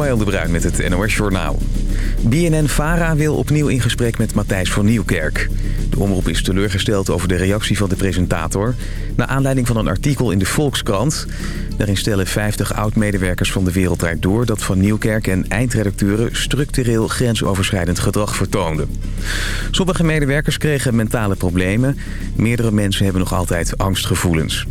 Ismaël de Bruin met het NOS Journaal. BNN-Vara wil opnieuw in gesprek met Matthijs van Nieuwkerk. Omroep is teleurgesteld over de reactie van de presentator... naar aanleiding van een artikel in de Volkskrant. Daarin stellen 50 oud-medewerkers van de Wereld Door... dat Van Nieuwkerk en eindredacteuren structureel grensoverschrijdend gedrag vertoonden. Sommige medewerkers kregen mentale problemen. Meerdere mensen hebben nog altijd angstgevoelens.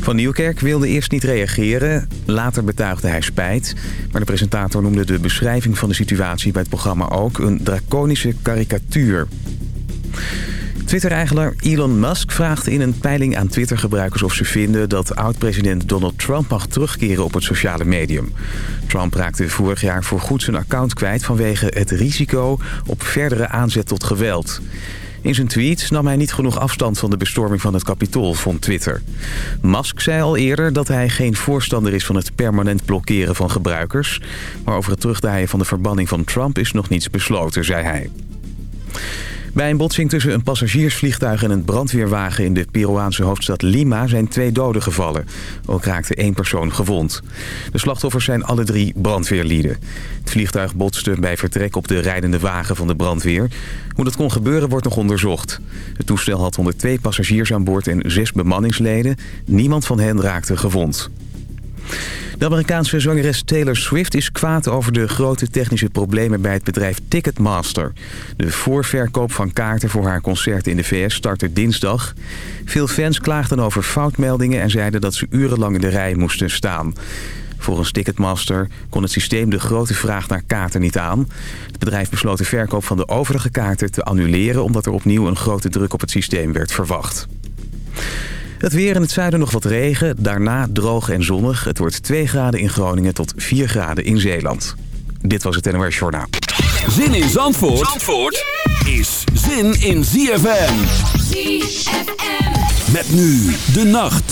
Van Nieuwkerk wilde eerst niet reageren. Later betuigde hij spijt. Maar de presentator noemde de beschrijving van de situatie bij het programma ook een draconische karikatuur. Twitter-eigenaar Elon Musk vraagt in een peiling aan Twitter-gebruikers of ze vinden dat oud-president Donald Trump mag terugkeren op het sociale medium. Trump raakte vorig jaar voorgoed zijn account kwijt vanwege het risico op verdere aanzet tot geweld. In zijn tweets nam hij niet genoeg afstand van de bestorming van het Capitool, vond Twitter. Musk zei al eerder dat hij geen voorstander is van het permanent blokkeren van gebruikers. Maar over het terugdraaien van de verbanning van Trump is nog niets besloten, zei hij. Bij een botsing tussen een passagiersvliegtuig en een brandweerwagen in de Peruaanse hoofdstad Lima zijn twee doden gevallen. Ook raakte één persoon gewond. De slachtoffers zijn alle drie brandweerlieden. Het vliegtuig botste bij vertrek op de rijdende wagen van de brandweer. Hoe dat kon gebeuren wordt nog onderzocht. Het toestel had 102 passagiers aan boord en zes bemanningsleden. Niemand van hen raakte gewond. De Amerikaanse zangeres Taylor Swift is kwaad over de grote technische problemen bij het bedrijf Ticketmaster. De voorverkoop van kaarten voor haar concerten in de VS startte dinsdag. Veel fans klaagden over foutmeldingen en zeiden dat ze urenlang in de rij moesten staan. Volgens Ticketmaster kon het systeem de grote vraag naar kaarten niet aan. Het bedrijf besloot de verkoop van de overige kaarten te annuleren... omdat er opnieuw een grote druk op het systeem werd verwacht. Het weer in het zuiden nog wat regen, daarna droog en zonnig. Het wordt 2 graden in Groningen tot 4 graden in Zeeland. Dit was het NOS Journaal. Zin in Zandvoort, Zandvoort is zin in ZFM. ZFM. Met nu de nacht.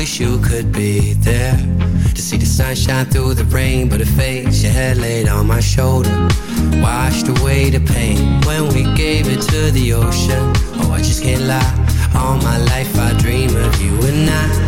wish you could be there To see the sunshine through the rain But it fades, your head laid on my shoulder. Washed away the pain. When we gave it to the ocean Oh, I just can't lie. All my life I dream of you and I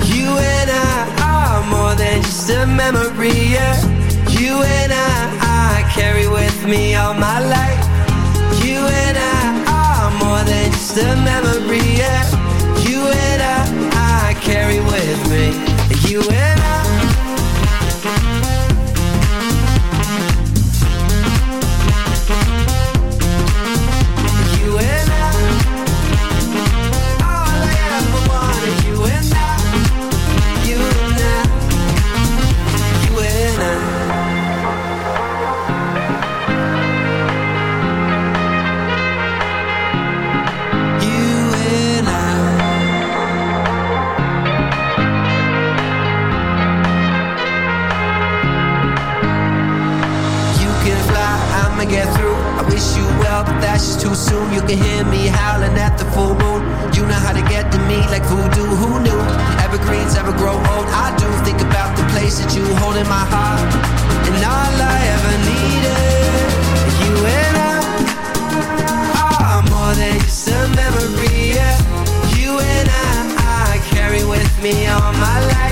like voodoo. Who knew? Evergreens ever grow old. I do think about the place that you hold in my heart, and all I ever needed, you and I are more than just a memory. Yeah. You and I, I carry with me all my life.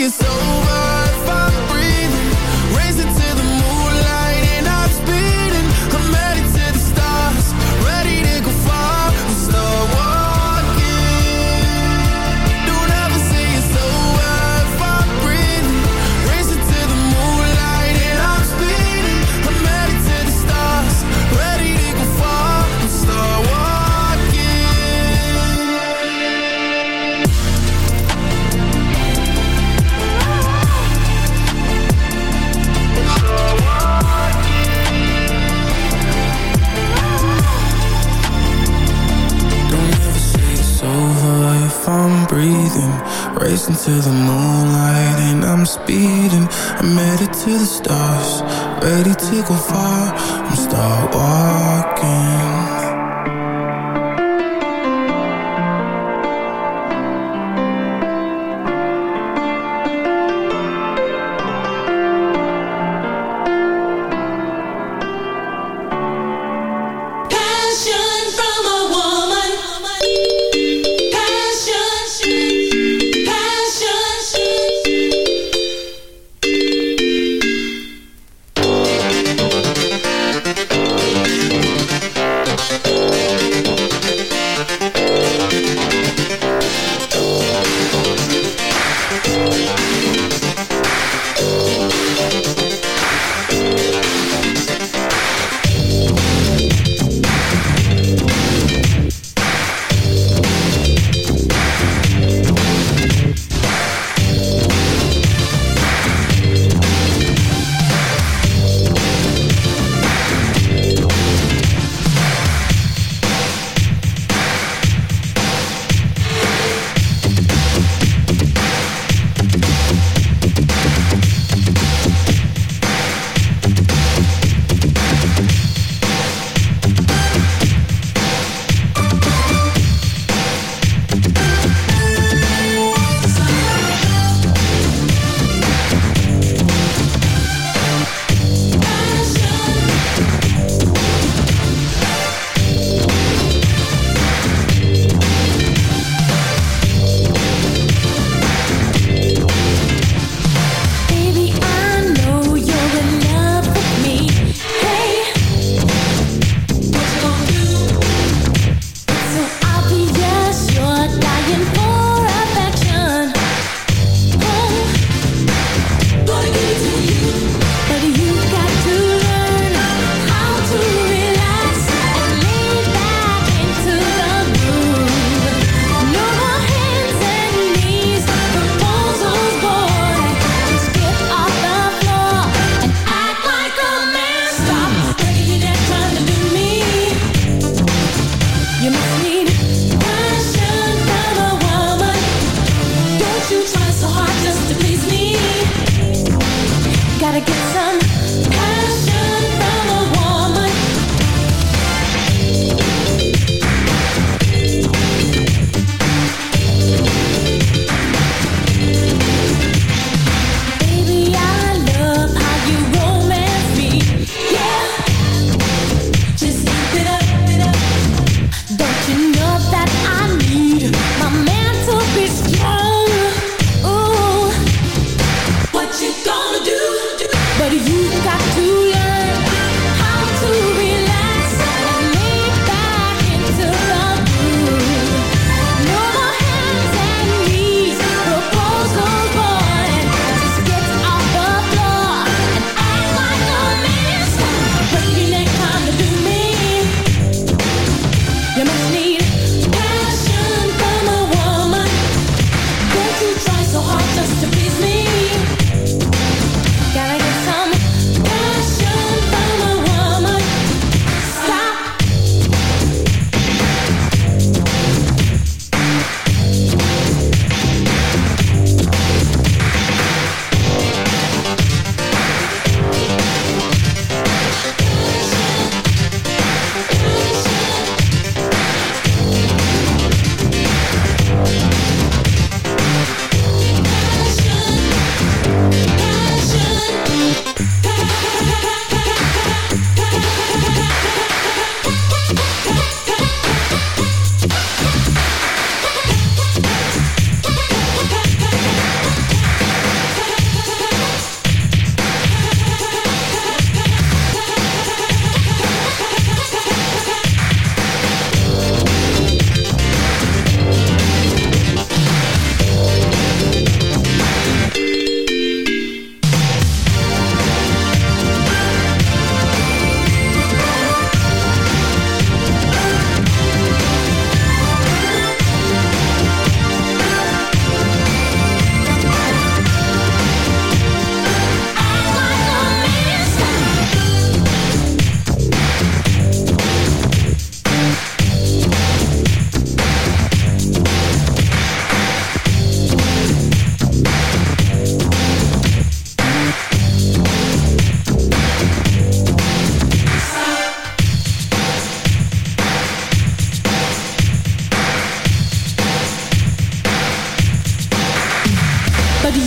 Ever say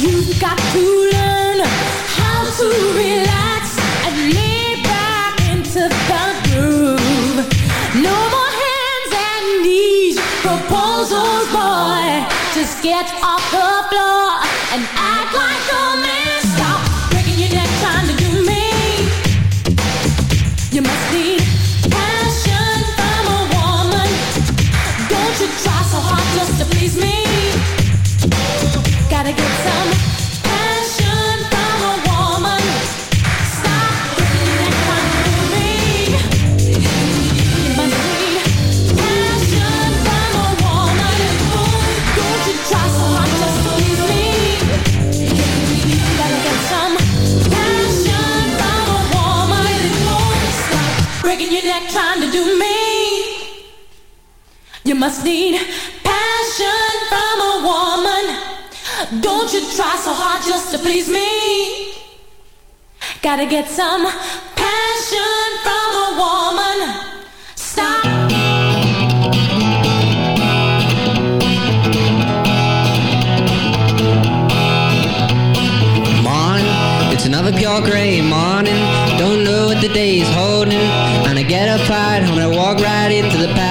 You've got to Gotta get some passion from a woman. Stop. Morning, it's another pure gray morning. Don't know what the day is holding. And I get up right when I walk right into the path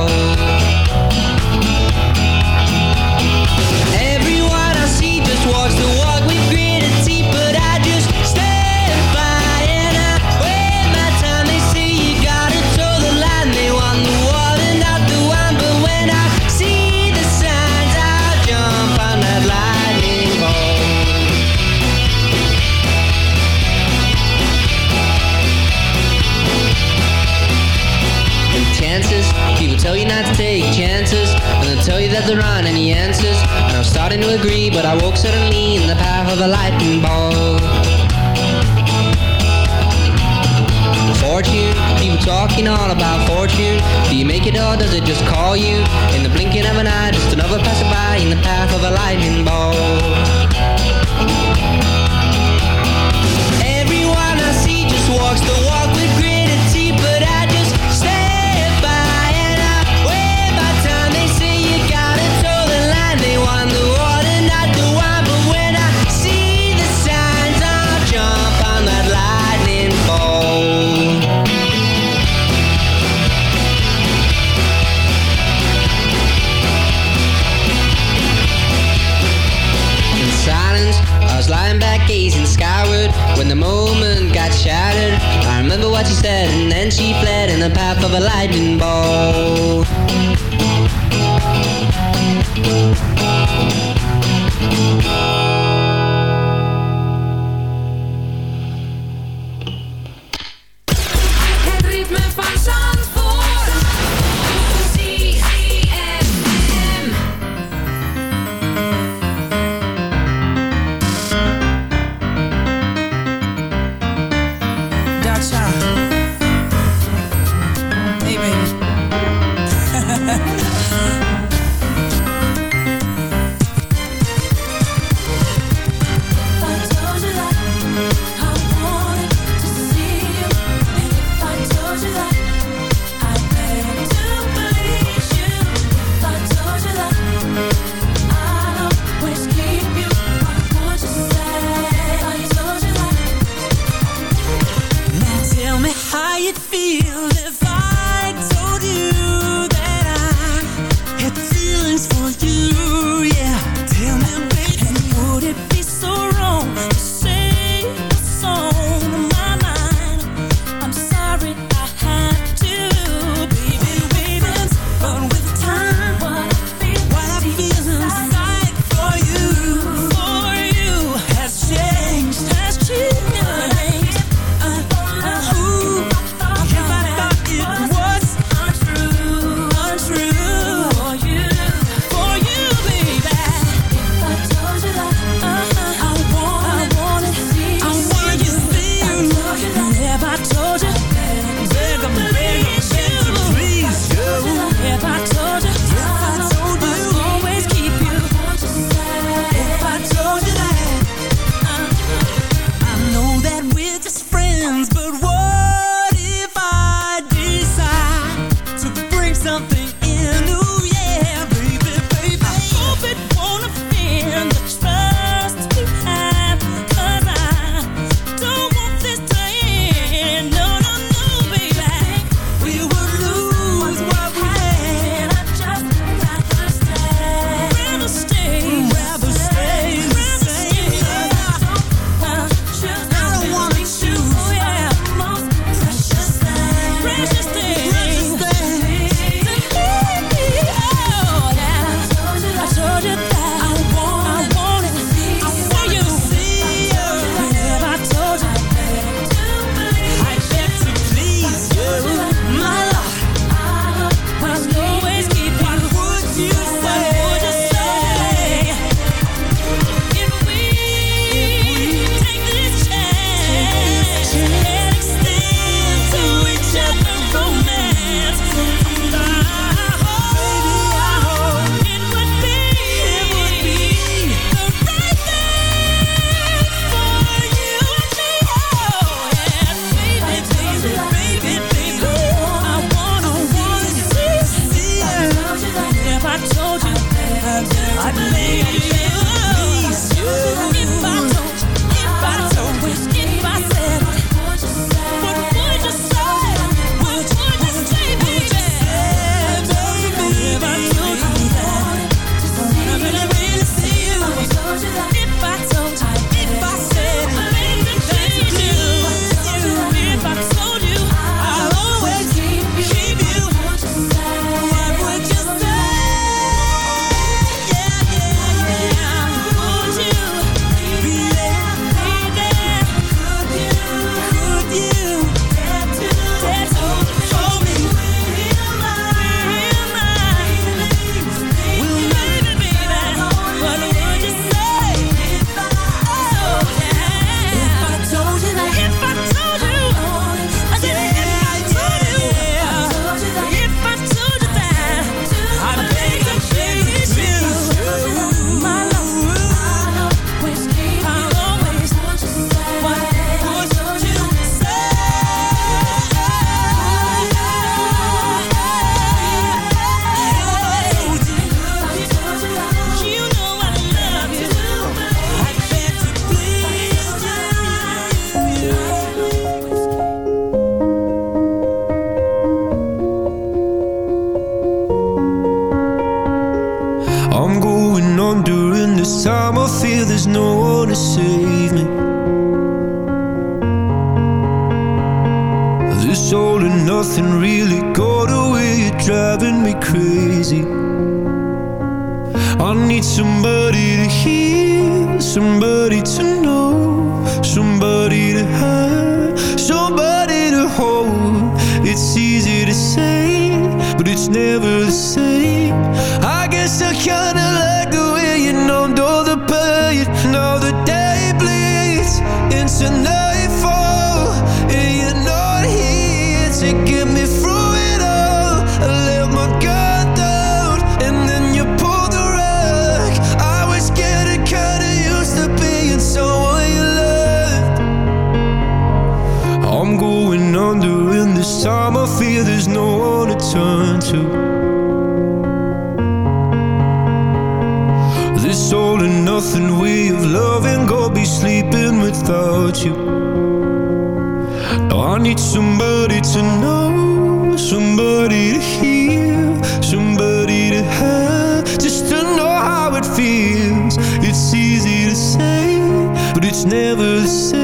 Never the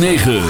9.